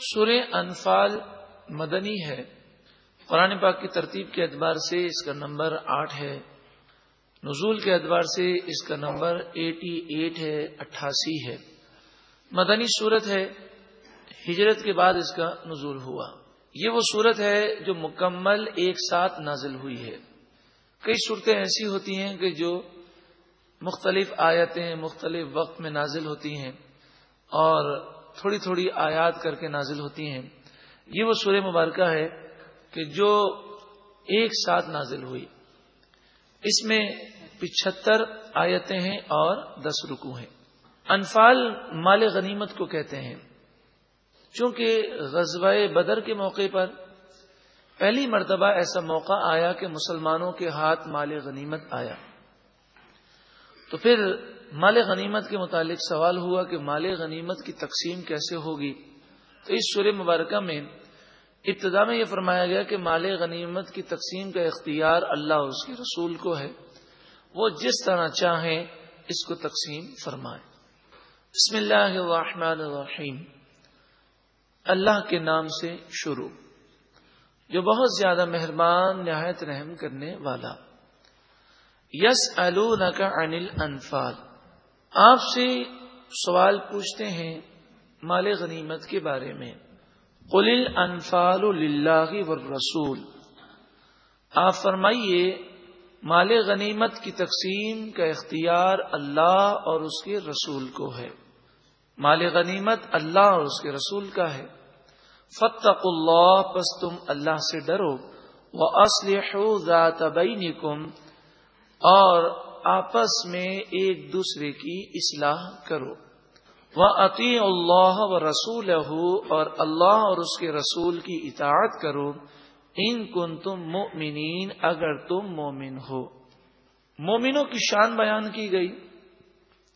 سورہ انفال مدنی ہے۔ قرآن پاک کی ترتیب کے اعتبار سے اس کا نمبر آٹھ ہے۔ نزول کے اعتبار سے اس کا نمبر ایٹی ایٹ ہے، اٹھاسی ہے۔ مدنی صورت ہے، ہجرت کے بعد اس کا نزول ہوا۔ یہ وہ صورت ہے جو مکمل ایک ساتھ نازل ہوئی ہے۔ کئی صورتیں ایسی ہوتی ہیں کہ جو مختلف آیتیں مختلف وقت میں نازل ہوتی ہیں اور تھوڑی تھوڑی آیات کر کے نازل ہوتی ہیں۔ یہ وہ سورہ مبارکہ ہے کہ جو ایک ساتھ نازل ہوئی۔ اس میں پچہتر آیتیں ہیں اور دس رکو ہیں۔ انفال مال غنیمت کو کہتے ہیں۔ چونکہ غزوہ بدر کے موقع پر پہلی مرتبہ ایسا موقع آیا کہ مسلمانوں کے ہاتھ مال غنیمت آیا۔ تو پھر مال غنیمت کے متعلق سوال ہوا کہ مال غنیمت کی تقسیم کیسے ہوگی؟ تو اس سورہ مبارکہ میں ابتدا میں یہ فرمایا گیا کہ مال غنیمت کی تقسیم کا اختیار اللہ اس کے رسول کو ہے۔ وہ جس طرح چاہیں اس کو تقسیم فرمائے بسم اللہ الرحمن الرحیم۔ اللہ کے نام سے شروع۔ جو بہت زیادہ مہربان، نہایت رحم کرنے والا۔ یس کا انل انفال آپ سے سوال پوچھتے ہیں مال غنیمت کے بارے میں۔ قل انفال اللہ و رسول آپ فرمائیے، مال غنیمت کی تقسیم کا اختیار اللہ اور اس کے رسول کو ہے۔ مال غنیمت اللہ اور اس کے رسول کا ہے۔ فتق اللہ، پس تم اللہ سے ڈرو۔ وہ اسلح ذات بینکم اور آپس میں ایک دوسرے کی اصلاح کرو۔ وہ عطی اللہ و رسول اور اللہ اور اس کے رسول کی اطاعت کرو۔ ان کن تم مومنین اگر تم مومن ہو۔ مومنوں کی شان بیان کی گئی۔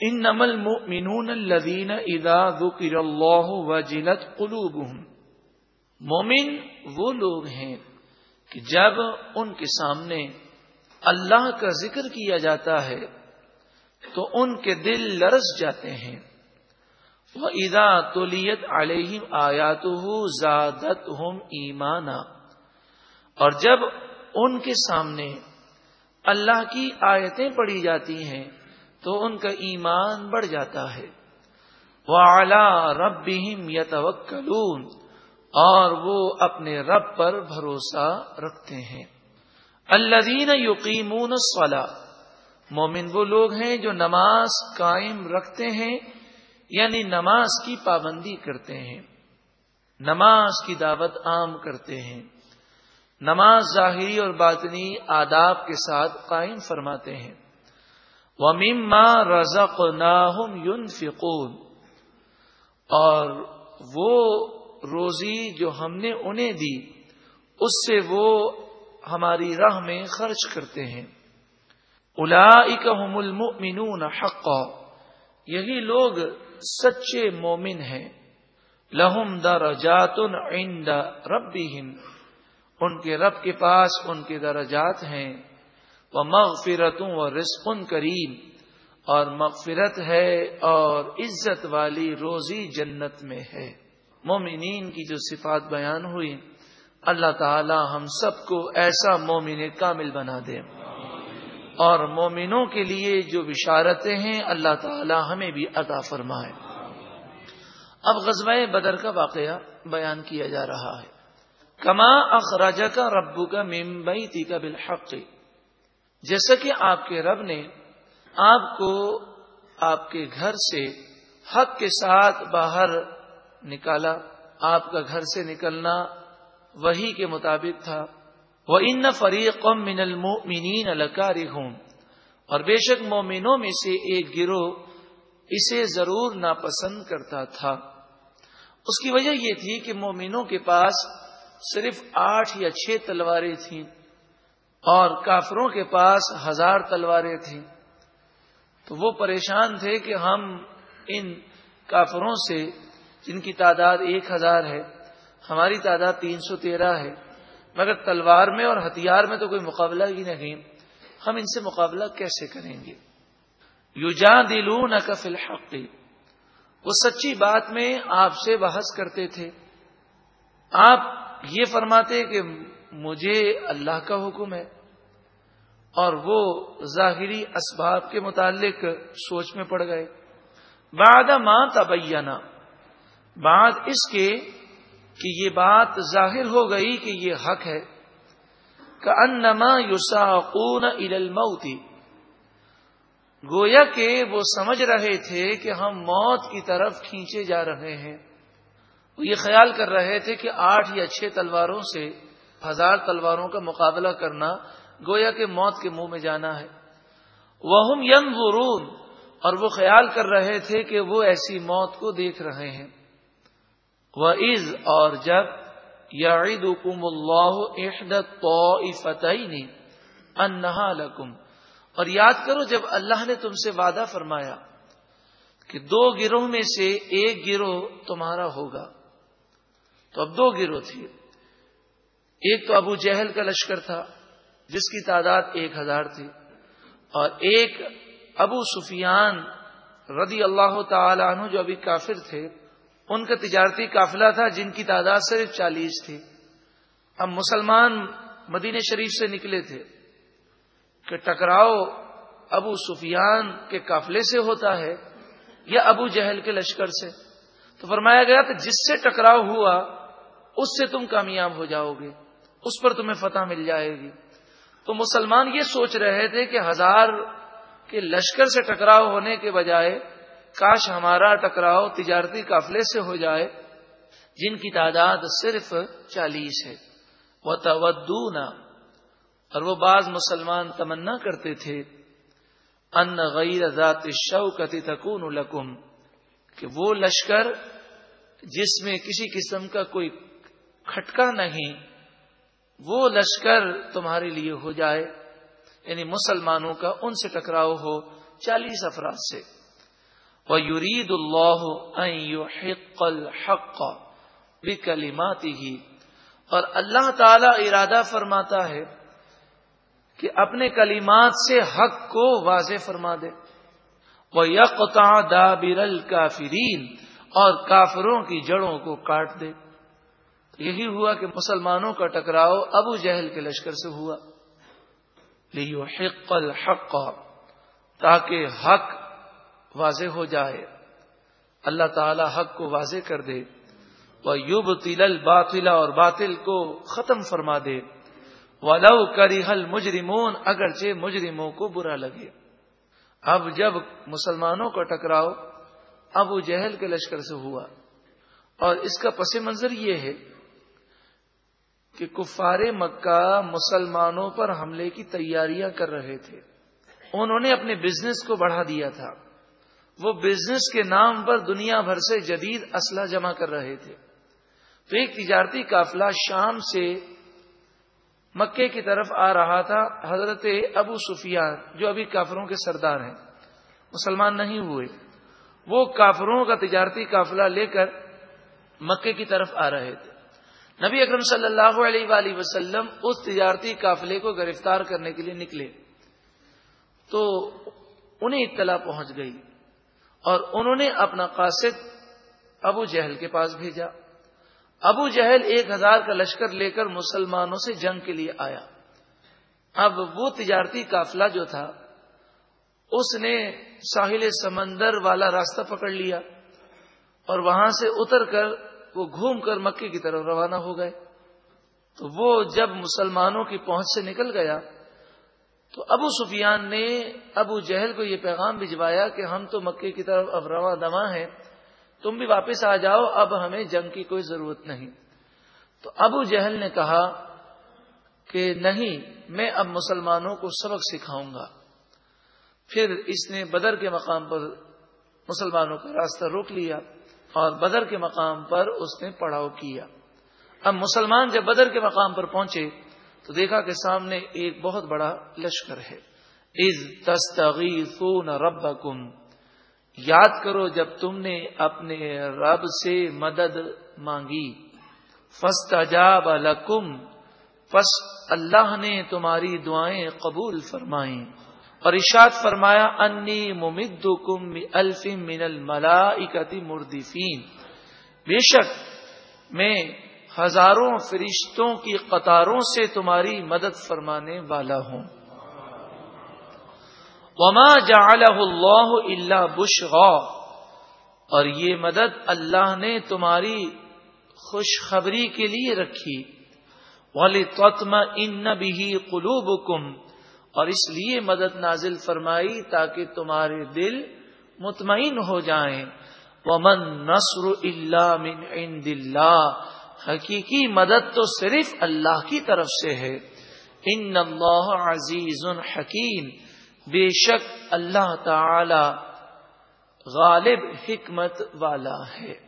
ان نمل مومنون الدین ادا ذکر اللہ و جلت قلوب مومن وہ لوگ ہیں کہ جب ان کے سامنے اللہ کا ذکر کیا جاتا ہے تو ان کے دل لرس جاتے ہیں۔ وہ ادا تولیت علیہم آیات زادت ہم ایمانا اور جب ان کے سامنے اللہ کی آیتیں پڑھی جاتی ہیں تو ان کا ایمان بڑھ جاتا ہے۔ وہ اعلی رب یتوکلون اور وہ اپنے رب پر بھروسہ رکھتے ہیں۔ الذین یقیمون الصلاة. مومن وہ لوگ ہیں جو نماز قائم رکھتے ہیں یعنی نماز کی پابندی کرتے ہیں۔ نماز کی دعوت عام کرتے ہیں۔ نماز ظاہری اور باطنی آداب کے ساتھ قائم فرماتے ہیں۔ وہ مما رزق یون اور وہ روزی جو ہم نے انہیں دی، اس سے وہ ہماری راہ میں خرچ کرتے ہیں۔ الا المؤمنون حقا۔ یہی لوگ سچے مومن ہیں۔ لہم درجات عند ربهم ان کے رب کے پاس ان کے درجات ہیں۔ وہ مغفرتوں و رسقن کریم۔ اور مغفرت ہے اور عزت والی روزی جنت میں ہے۔ مومنین کی جو صفات بیان ہوئی اللہ تعالی ہم سب کو ایسا مومن کامل بنا دے۔ اور مومنوں کے لیے جو بشارتیں ہیں، اللہ تعالی ہمیں بھی عطا فرمائے۔ اب غزوہ بدر کا واقعہ بیان کیا جا رہا ہے۔ کما اخراج کا ربو کا ممبئی تی کا بالحق۔ جیسا کہ آپ کے رب نے آپ کو آپ کے گھر سے حق کے ساتھ باہر نکالا، آپ کا گھر سے نکلنا وہی کے مطابق تھا۔ وہ ان فریق من المؤمنین الکاری ہوں اور بے شک مومنوں میں سے ایک گروہ اسے ضرور ناپسند کرتا تھا۔ اس کی وجہ یہ تھی کہ مومنوں کے پاس صرف آٹھ یا چھ تلواریں تھیں اور کافروں کے پاس ہزار تلواریں تھیں۔ تو وہ پریشان تھے کہ ہم ان کافروں سے، جن کی تعداد ایک ہزار ہے ہماری تعداد تین سو تیرہ ہے، مگر تلوار میں اور ہتھیار میں تو کوئی مقابلہ ہی نہیں۔ ہم ان سے مقابلہ کیسے کریں گے؟ یو جان دلو نہ وہ سچی بات میں آپ سے بحث کرتے تھے۔ آپ یہ فرماتے کہ مجھے اللہ کا حکم ہے، اور وہ ظاہری اسباب کے متعلق سوچ میں پڑ گئے۔ بعد ماں تبینہ بعد اس کے کہ یہ بات ظاہر ہو گئی کہ یہ حق ہے۔ کہ انما یوساقون الموتی گویا کہ وہ سمجھ رہے تھے کہ ہم موت کی طرف کھینچے جا رہے ہیں۔ وہ یہ خیال کر رہے تھے کہ آٹھ یا چھ تلواروں سے ہزار تلواروں کا مقابلہ کرنا گویا کہ موت کے منہ میں جانا ہے۔ وہ یم اور وہ خیال کر رہے تھے کہ وہ ایسی موت کو دیکھ رہے ہیں۔ وہ عز اور جب یعید حکم اللہ احدت فتح انہا لکم اور یاد کرو جب اللہ نے تم سے وعدہ فرمایا کہ دو گروہ میں سے ایک گروہ تمہارا ہوگا۔ تو اب دو گروہ تھے۔ ایک تو ابو جہل کا لشکر تھا، جس کی تعداد ایک ہزار تھی، اور ایک ابو سفیان رضی اللہ تعالی عنہ جو ابھی کافر تھے ان کا تجارتی قافلہ تھا جن کی تعداد صرف چالیس تھی۔ اب مسلمان مدینہ شریف سے نکلے تھے کہ ٹکراؤ ابو سفیان کے قافلے سے ہوتا ہے یا ابو جہل کے لشکر سے۔ تو فرمایا گیا کہ جس سے ٹکراؤ ہوا، اس سے تم کامیاب ہو جاؤ گے، اس پر تمہیں فتح مل جائے گی۔ تو مسلمان یہ سوچ رہے تھے کہ ہزار کے لشکر سے ٹکراؤ ہونے کے بجائے کاش ہمارا ٹکراؤ تجارتی قافلے سے ہو جائے، جن کی تعداد صرف چالیس ہے۔ وہ تودونا اور وہ بعض مسلمان تمنا کرتے تھے۔ ان غیر ذات شوکتی تکون لکم کہ وہ لشکر جس میں کسی قسم کا کوئی کھٹکا نہیں، وہ لشکر تمہارے لیے ہو جائے۔ یعنی مسلمانوں کا ان سے ٹکراؤ ہو چالیس افراد سے۔ وہ یورید اللہ الحق بکلماتی ہی اور اللہ تعالی ارادہ فرماتا ہے کہ اپنے کلیمات سے حق کو واضح فرما دے۔ وہ یکتا دابر الکافرین اور کافروں کی جڑوں کو کاٹ دے۔ یہی ہوا کہ مسلمانوں کا ٹکراؤ ابو جہل کے لشکر سے ہوا۔ لیو حق الحق، تاکہ حق واضح ہو جائے۔ اللہ تعالی حق کو واضح کر دے۔ وہ یوب تل باطلا اور باطل کو ختم فرما دے۔ ولو کری حل مجرمون اگرچہ مجرموں کو برا لگے۔ اب جب مسلمانوں کا ٹکراؤ ابو جہل کے لشکر سے ہوا۔ اور اس کا پس منظر یہ ہے کہ کفار مکہ مسلمانوں پر حملے کی تیاریاں کر رہے تھے۔ انہوں نے اپنے بزنس کو بڑھا دیا تھا۔ وہ بزنس کے نام پر دنیا بھر سے جدید اسلحہ جمع کر رہے تھے۔ تو ایک تجارتی قافلہ شام سے مکے کی طرف آ رہا تھا، حضرت ابو سفیان، جو ابھی کافروں کے سردار ہیں، مسلمان نہیں ہوئے۔ وہ کافروں کا تجارتی قافلہ لے کر مکے کی طرف آ رہے تھے۔ نبی اکرم صلی اللہ علیہ وآلہ وسلم اس تجارتی قافلے کو گرفتار کرنے کے لیے نکلے۔ تو انہیں اطلاع پہنچ گئی۔ اور انہوں نے اپنا قاصد ابو جہل کے پاس بھیجا۔ ابو جہل ایک ہزار کا لشکر لے کر مسلمانوں سے جنگ کے لیے آیا۔ اب وہ تجارتی قافلہ جو تھا، اس نے ساحل سمندر والا راستہ پکڑ لیا اور وہاں سے اتر کر وہ گھوم کر مکے کی طرف روانہ ہو گئے۔ تو وہ جب مسلمانوں کی پہنچ سے نکل گیا تو ابو سفیان نے ابو جہل کو یہ پیغام بھجوایا کہ ہم تو مکے کی طرف اب رواں دواں ہیں، تم بھی واپس آ جاؤ، اب ہمیں جنگ کی کوئی ضرورت نہیں۔ تو ابو جہل نے کہا کہ نہیں، میں اب مسلمانوں کو سبق سکھاؤں گا۔ پھر اس نے بدر کے مقام پر مسلمانوں کا راستہ روک لیا اور بدر کے مقام پر اس نے پڑاؤ کیا۔ اب مسلمان جب بدر کے مقام پر پہنچے تو دیکھا کہ سامنے ایک بہت بڑا لشکر ہے۔ از تستغیثون ربکم یاد کرو جب تم نے اپنے رب سے مدد مانگی۔ فاستجاب لکم پس اللہ نے تمہاری دعائیں قبول فرمائیں۔ اور ارشاد فرمایا انی ممد کم الف من الملا مردفین بے شک میں ہزاروں فرشتوں کی قطاروں سے تمہاری مدد فرمانے والا ہوں۔ وما جعلہ اللہ اللہ بشغا اور یہ مدد اللہ نے تمہاری خوشخبری کے لیے رکھی۔ والی توتم ان بھی قلوب اور اس لیے مدد نازل فرمائی تاکہ تمہارے دل مطمئن ہو جائیں۔ ومن نصر اللہ من عند اللہ۔ حقیقی مدد تو صرف اللہ کی طرف سے ہے۔ ان اللہ عزیز حکیم۔ بے شک اللہ تعالی غالب حکمت والا ہے۔